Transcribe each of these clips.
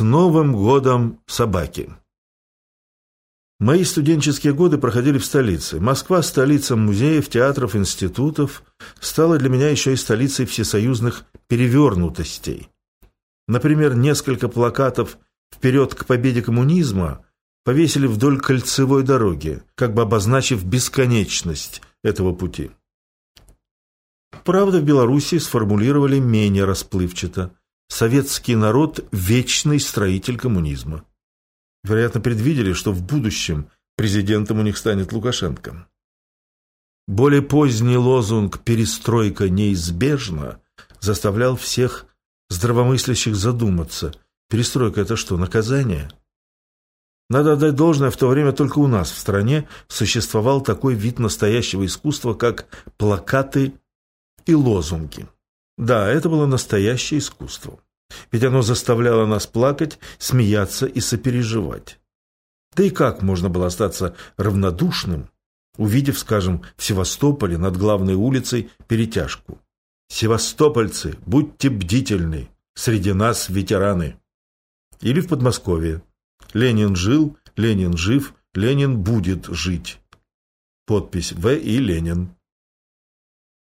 С Новым годом собаки! Мои студенческие годы проходили в столице. Москва – столица музеев, театров, институтов, стала для меня еще и столицей всесоюзных перевернутостей. Например, несколько плакатов «Вперед к победе коммунизма» повесили вдоль кольцевой дороги, как бы обозначив бесконечность этого пути. Правда, в Белоруссии сформулировали менее расплывчато «Советский народ – вечный строитель коммунизма». Вероятно, предвидели, что в будущем президентом у них станет Лукашенко. Более поздний лозунг «Перестройка неизбежна» заставлял всех здравомыслящих задуматься. Перестройка – это что, наказание? Надо отдать должное, в то время только у нас в стране существовал такой вид настоящего искусства, как плакаты и лозунги. Да, это было настоящее искусство. Ведь оно заставляло нас плакать, смеяться и сопереживать. Да и как можно было остаться равнодушным, увидев, скажем, в Севастополе над главной улицей перетяжку? «Севастопольцы, будьте бдительны, среди нас ветераны». Или в Подмосковье. «Ленин жил, Ленин жив, Ленин будет жить». Подпись «В. и Ленин».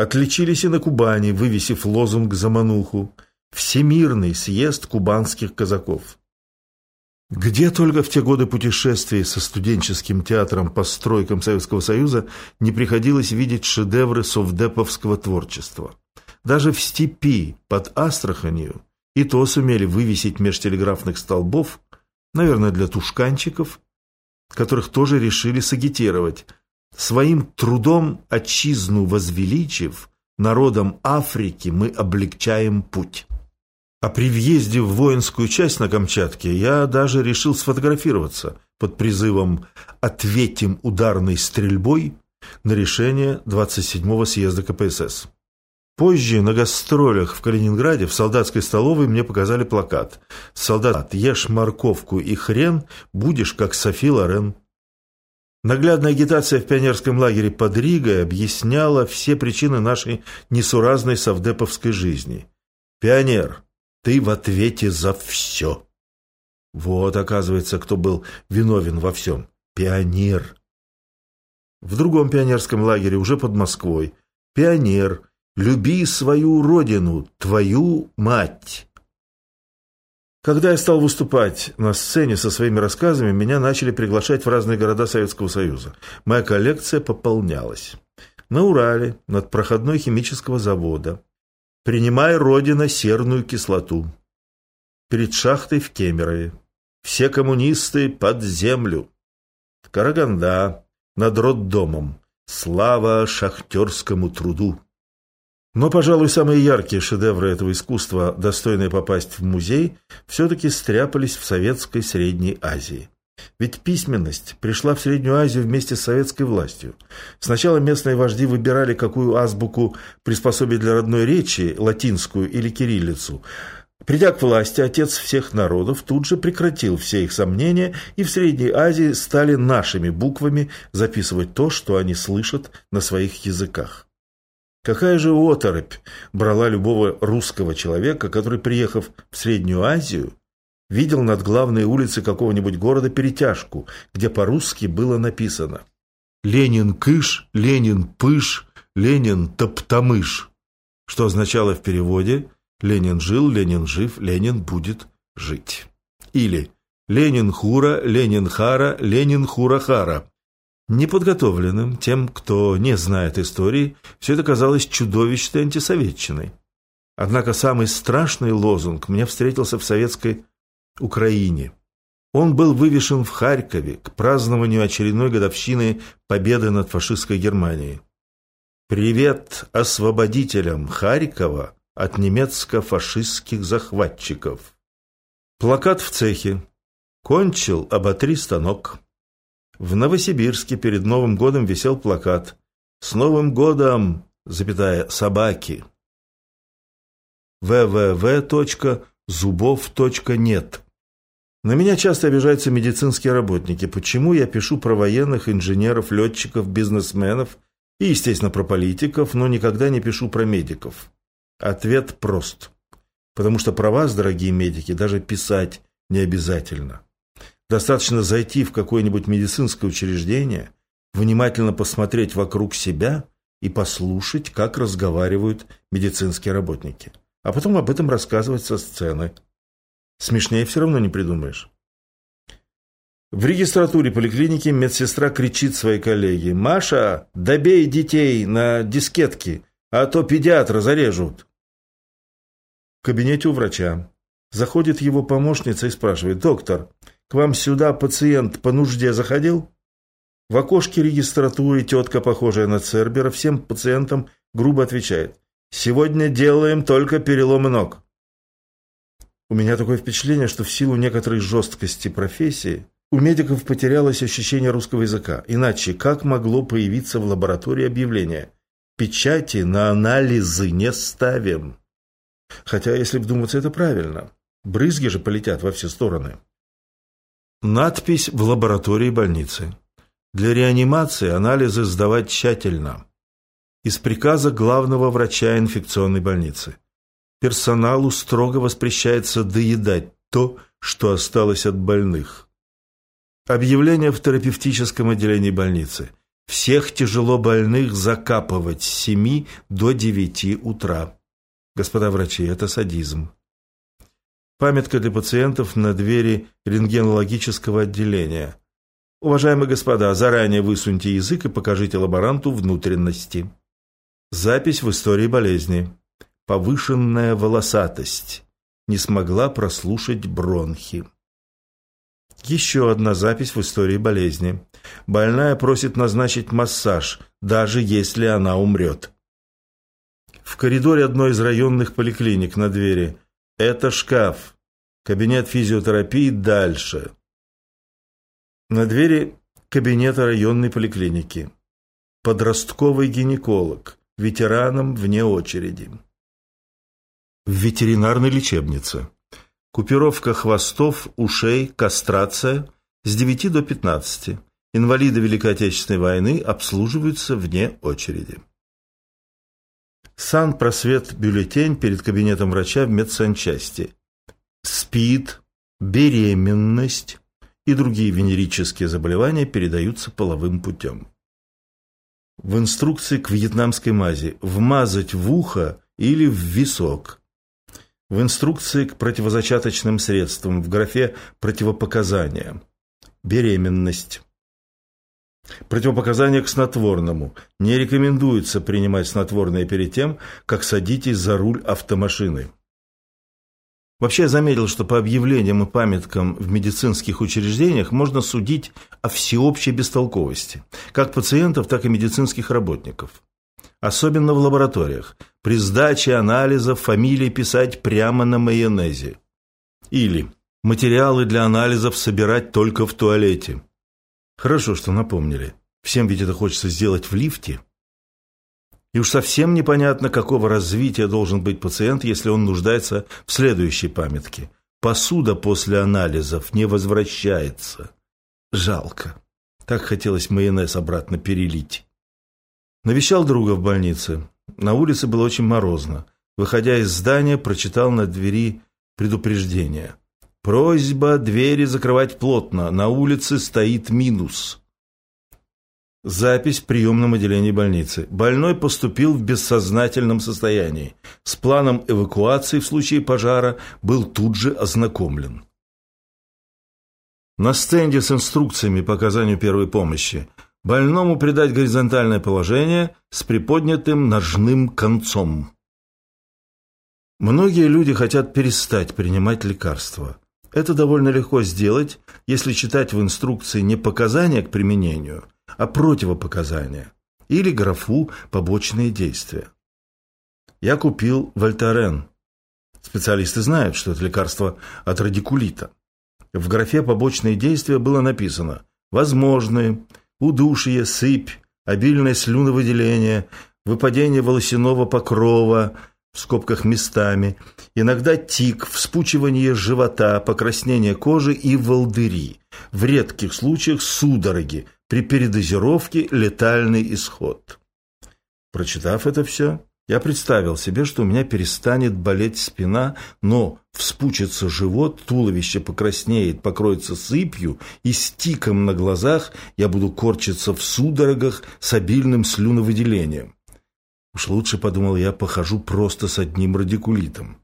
Отличились и на Кубани, вывесив лозунг за мануху «Всемирный съезд кубанских казаков». Где только в те годы путешествий со студенческим театром по стройкам Советского Союза не приходилось видеть шедевры совдеповского творчества. Даже в степи под Астраханью и то сумели вывесить меж телеграфных столбов, наверное, для тушканчиков, которых тоже решили сагитировать – Своим трудом отчизну возвеличив, народам Африки мы облегчаем путь. А при въезде в воинскую часть на Камчатке я даже решил сфотографироваться под призывом «Ответим ударной стрельбой» на решение 27-го съезда КПСС. Позже на гастролях в Калининграде в солдатской столовой мне показали плакат «Солдат, ешь морковку и хрен, будешь как Софи Лорен». Наглядная агитация в пионерском лагере под Ригой объясняла все причины нашей несуразной совдеповской жизни. «Пионер, ты в ответе за все». Вот, оказывается, кто был виновен во всем. Пионер. В другом пионерском лагере, уже под Москвой. Пионер, люби свою родину, твою мать. Когда я стал выступать на сцене со своими рассказами, меня начали приглашать в разные города Советского Союза. Моя коллекция пополнялась. На Урале, над проходной химического завода. Принимай, Родина, серную кислоту. Перед шахтой в Кемерове. Все коммунисты под землю. Караганда, над роддомом. Слава шахтерскому труду. Но, пожалуй, самые яркие шедевры этого искусства, достойные попасть в музей, все-таки стряпались в Советской Средней Азии. Ведь письменность пришла в Среднюю Азию вместе с советской властью. Сначала местные вожди выбирали, какую азбуку приспособить для родной речи, латинскую или кириллицу. Придя к власти, отец всех народов тут же прекратил все их сомнения, и в Средней Азии стали нашими буквами записывать то, что они слышат на своих языках. Какая же оторопь брала любого русского человека, который, приехав в Среднюю Азию, видел над главной улицей какого-нибудь города перетяжку, где по-русски было написано «Ленин кыш, Ленин пыш, Ленин топтамыш», что означало в переводе «Ленин жил, Ленин жив, Ленин будет жить». Или «Ленин хура, Ленин хара, Ленин хура-хара». Неподготовленным, тем, кто не знает истории, все это казалось чудовищной антисоветчиной. Однако самый страшный лозунг мне встретился в советской Украине. Он был вывешен в Харькове к празднованию очередной годовщины победы над фашистской Германией. «Привет освободителям Харькова от немецко-фашистских захватчиков». Плакат в цехе. «Кончил, оботри станок». В Новосибирске перед Новым годом висел плакат «С Новым годом, запятая, собаки». www.зубов.нет На меня часто обижаются медицинские работники. Почему я пишу про военных, инженеров, летчиков, бизнесменов и, естественно, про политиков, но никогда не пишу про медиков? Ответ прост. Потому что про вас, дорогие медики, даже писать не обязательно. Достаточно зайти в какое-нибудь медицинское учреждение, внимательно посмотреть вокруг себя и послушать, как разговаривают медицинские работники. А потом об этом рассказывать со сцены. Смешнее все равно не придумаешь. В регистратуре поликлиники медсестра кричит своей коллеге «Маша, добей детей на дискетки, а то педиатра зарежут». В кабинете у врача. Заходит его помощница и спрашивает «Доктор, к вам сюда пациент по нужде заходил?» В окошке регистратуры тетка, похожая на Цербера, всем пациентам грубо отвечает «Сегодня делаем только переломы ног». У меня такое впечатление, что в силу некоторой жесткости профессии у медиков потерялось ощущение русского языка. Иначе как могло появиться в лаборатории объявление «Печати на анализы не ставим»? Хотя, если вдуматься, это правильно. Брызги же полетят во все стороны. Надпись в лаборатории больницы. Для реанимации анализы сдавать тщательно. Из приказа главного врача инфекционной больницы. Персоналу строго воспрещается доедать то, что осталось от больных. Объявление в терапевтическом отделении больницы. Всех тяжело больных закапывать с 7 до 9 утра. Господа врачи, это садизм. Памятка для пациентов на двери рентгенологического отделения. Уважаемые господа, заранее высуньте язык и покажите лаборанту внутренности. Запись в истории болезни. Повышенная волосатость. Не смогла прослушать бронхи. Еще одна запись в истории болезни. Больная просит назначить массаж, даже если она умрет. В коридоре одной из районных поликлиник на двери. Это шкаф. Кабинет физиотерапии дальше на двери кабинета районной поликлиники. Подростковый гинеколог, ветеранам вне очереди. В ветеринарной лечебнице. Купировка хвостов, ушей, кастрация с 9 до 15. Инвалиды Великой Отечественной войны обслуживаются вне очереди. Сан-просвет бюллетень перед кабинетом врача в медсанчасти. СПИД, беременность, и другие венерические заболевания передаются половым путем. В инструкции к вьетнамской мази вмазать в ухо или в висок. В инструкции к противозачаточным средствам в графе «Противопоказания». Беременность. Противопоказания к снотворному. Не рекомендуется принимать снотворное перед тем, как садитесь за руль автомашины. Вообще я заметил, что по объявлениям и памяткам в медицинских учреждениях можно судить о всеобщей бестолковости, как пациентов, так и медицинских работников. Особенно в лабораториях. При сдаче анализов фамилии писать прямо на майонезе. Или материалы для анализов собирать только в туалете. Хорошо, что напомнили. Всем ведь это хочется сделать в лифте. И уж совсем непонятно, какого развития должен быть пациент, если он нуждается в следующей памятке. Посуда после анализов не возвращается. Жалко. Так хотелось майонез обратно перелить. Навещал друга в больнице. На улице было очень морозно. Выходя из здания, прочитал на двери предупреждение. Просьба двери закрывать плотно. На улице стоит минус. Запись в приемном отделении больницы. Больной поступил в бессознательном состоянии. С планом эвакуации в случае пожара был тут же ознакомлен. На стенде с инструкциями по оказанию первой помощи больному придать горизонтальное положение с приподнятым ножным концом. Многие люди хотят перестать принимать лекарства. Это довольно легко сделать, если читать в инструкции не показания к применению – а противопоказания или графу «побочные действия». Я купил Вольтарен. Специалисты знают, что это лекарство от радикулита. В графе «побочные действия» было написано «возможные», «удушье», «сыпь», «обильное слюновыделение», «выпадение волосяного покрова», в скобках местами, иногда тик, вспучивание живота, покраснение кожи и волдыри, в редких случаях судороги, при передозировке летальный исход. Прочитав это все, Я представил себе, что у меня перестанет болеть спина, но вспучится живот, туловище покраснеет, покроется сыпью, и с тиком на глазах я буду корчиться в судорогах с обильным слюновыделением. Уж лучше, подумал я, похожу просто с одним радикулитом.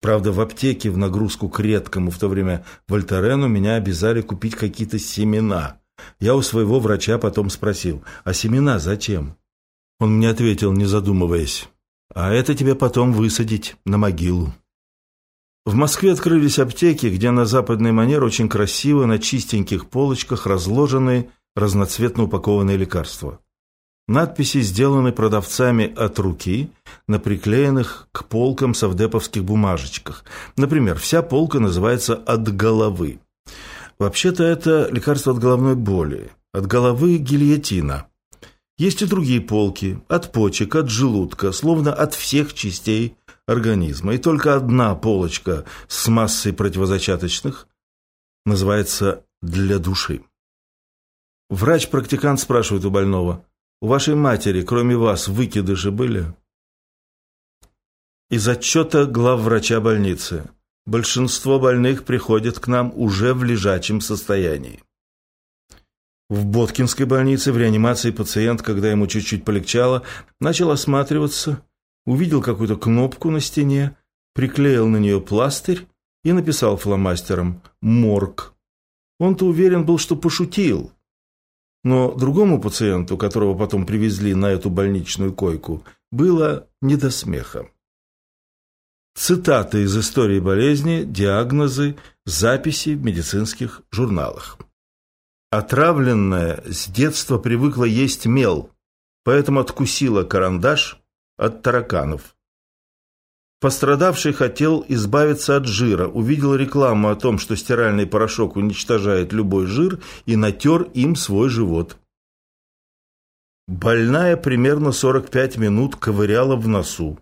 Правда, в аптеке в нагрузку к редкому в то время Вольтарену меня обязали купить какие-то семена. Я у своего врача потом спросил, а семена зачем? Он мне ответил, не задумываясь, а это тебе потом высадить на могилу. В Москве открылись аптеки, где на западный манер очень красиво на чистеньких полочках разложены разноцветно упакованные лекарства. Надписи сделаны продавцами от руки на приклеенных к полкам совдеповских бумажечках. Например, вся полка называется «от головы». Вообще-то это лекарство от головной боли, от головы гильотина. Есть и другие полки, от почек, от желудка, словно от всех частей организма. И только одна полочка с массой противозачаточных называется «для души». Врач-практикант спрашивает у больного, «У вашей матери, кроме вас, выкидыши были?» Из отчета главврача больницы. Большинство больных приходят к нам уже в лежачем состоянии. В Боткинской больнице в реанимации пациент, когда ему чуть-чуть полегчало, начал осматриваться, увидел какую-то кнопку на стене, приклеил на нее пластырь и написал фломастером «Морг». Он-то уверен был, что пошутил. Но другому пациенту, которого потом привезли на эту больничную койку, было не до смеха. Цитаты из истории болезни, диагнозы, записи в медицинских журналах. Отравленная с детства привыкла есть мел, поэтому откусила карандаш от тараканов. Пострадавший хотел избавиться от жира, увидел рекламу о том, что стиральный порошок уничтожает любой жир, и натер им свой живот. Больная примерно 45 минут ковыряла в носу,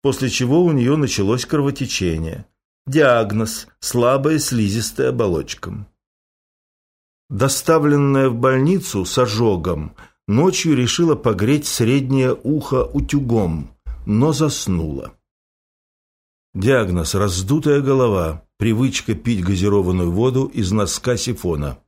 после чего у нее началось кровотечение. Диагноз – слабая слизистая оболочка. Доставленная в больницу с ожогом, ночью решила погреть среднее ухо утюгом, но заснула. Диагноз – раздутая голова, привычка пить газированную воду из носка сифона.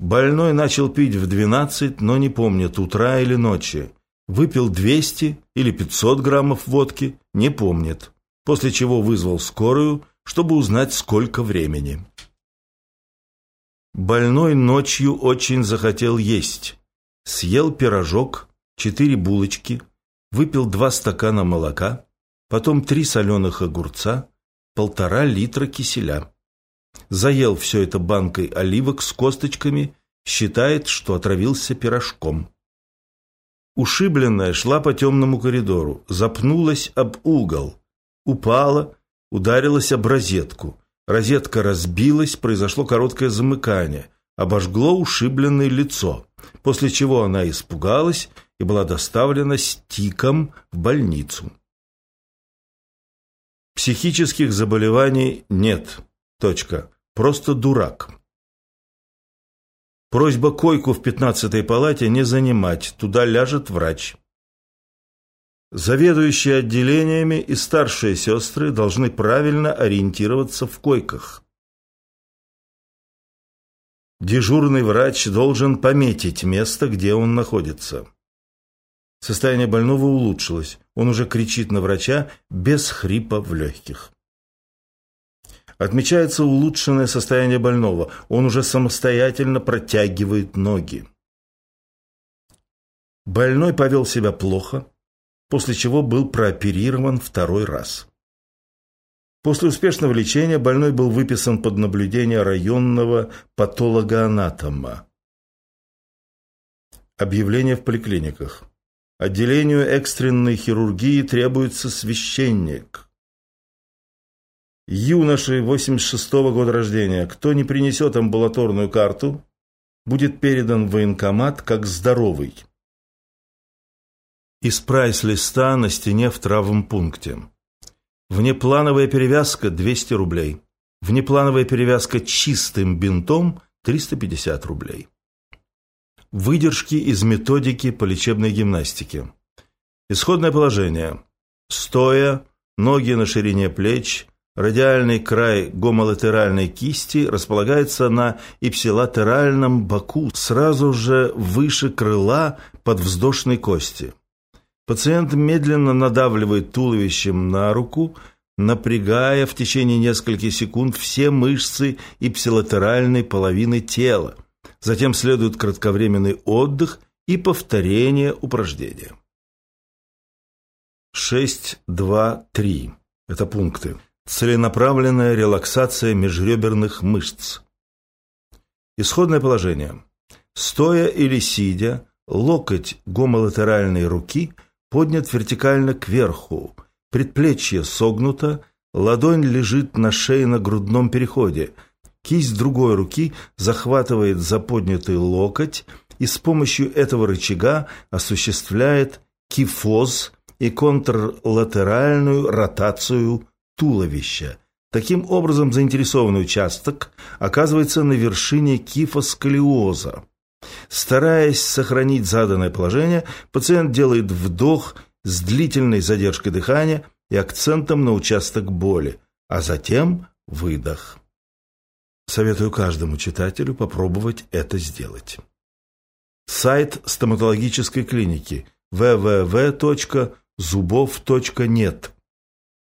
Больной начал пить в 12, но не помнит, утра или ночи. Выпил 200 или 500 граммов водки, не помнит. После чего вызвал скорую, чтобы узнать, сколько времени. Больной ночью очень захотел есть. Съел пирожок, четыре булочки, выпил два стакана молока, потом три соленых огурца, полтора литра киселя. Заел все это банкой оливок с косточками, считает, что отравился пирожком. Ушибленная шла по темному коридору, запнулась об угол, упала, ударилась об розетку. Розетка разбилась, произошло короткое замыкание, обожгло ушибленное лицо, после чего она испугалась и была доставлена с тиком в больницу. Психических заболеваний нет. Точка. Просто дурак. Просьба койку в пятнадцатой палате не занимать, туда ляжет врач. Заведующие отделениями и старшие сестры должны правильно ориентироваться в койках. Дежурный врач должен пометить место, где он находится. Состояние больного улучшилось. Он уже кричит на врача без хрипа в легких. Отмечается улучшенное состояние больного. Он уже самостоятельно протягивает ноги. Больной повел себя плохо, после чего был прооперирован второй раз. После успешного лечения больной был выписан под наблюдение районного патологоанатома. Объявление в поликлиниках. Отделению экстренной хирургии требуется священник. Юноши 86 -го года рождения, кто не принесет амбулаторную карту, будет передан в военкомат как здоровый из прайс-листа на стене в травмпункте. Внеплановая перевязка – 200 рублей. Внеплановая перевязка чистым бинтом – 350 рублей. Выдержки из методики по лечебной гимнастике. Исходное положение. Стоя, ноги на ширине плеч, радиальный край гомолатеральной кисти располагается на ипсилатеральном боку, сразу же выше крыла подвздошной кости. Пациент медленно надавливает туловищем на руку, напрягая в течение нескольких секунд все мышцы ипсилатеральной половины тела. Затем следует кратковременный отдых и повторение упражнения. 6.2.3. Это пункты. Целенаправленная релаксация межреберных мышц. Исходное положение. Стоя или сидя, локоть гомолатеральной руки поднят вертикально кверху, предплечье согнуто, ладонь лежит на шейно-грудном переходе, кисть другой руки захватывает за поднятый локоть и с помощью этого рычага осуществляет кифоз и контрлатеральную ротацию туловища. Таким образом, заинтересованный участок оказывается на вершине кифосколиоза. Стараясь сохранить заданное положение, пациент делает вдох с длительной задержкой дыхания и акцентом на участок боли, а затем выдох. Советую каждому читателю попробовать это сделать. Сайт стоматологической клиники www.zubov.net